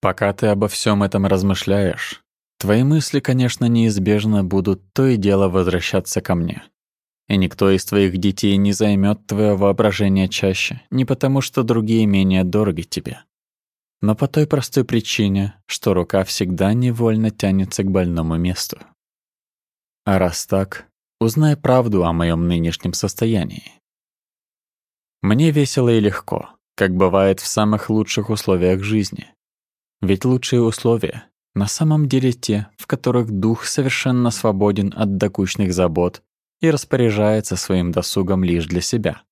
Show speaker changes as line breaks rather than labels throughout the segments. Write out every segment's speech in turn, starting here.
Пока ты обо всем этом размышляешь, твои мысли, конечно, неизбежно будут то и дело возвращаться ко мне. И никто из твоих детей не займет твое воображение чаще, не потому что другие менее дороги тебе, но по той простой причине, что рука всегда невольно тянется к больному месту. А раз так, узнай правду о моем нынешнем состоянии. Мне весело и легко, как бывает в самых лучших условиях жизни. Ведь лучшие условия на самом деле те, в которых дух совершенно свободен от докучных забот и распоряжается своим досугом лишь для себя.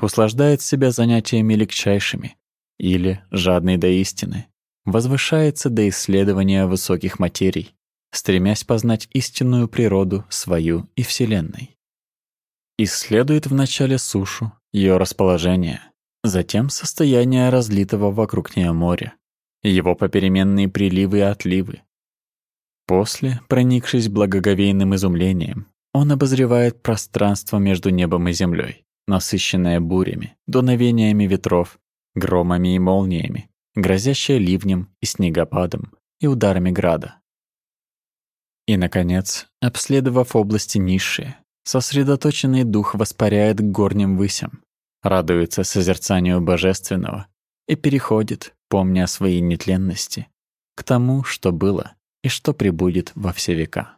Услаждает себя занятиями легчайшими или, жадный до истины, возвышается до исследования высоких материй, стремясь познать истинную природу свою и Вселенной. Исследует вначале сушу, ее расположение, затем состояние разлитого вокруг нее моря, его попеременные приливы и отливы. После, проникшись благоговейным изумлением, он обозревает пространство между небом и землей, насыщенное бурями, дуновениями ветров, громами и молниями, грозящее ливнем и снегопадом и ударами града. И, наконец, обследовав области низшие, сосредоточенный дух воспаряет к горним высям, радуется созерцанию божественного и переходит, помня о своей нетленности, к тому, что было и что пребудет во все века.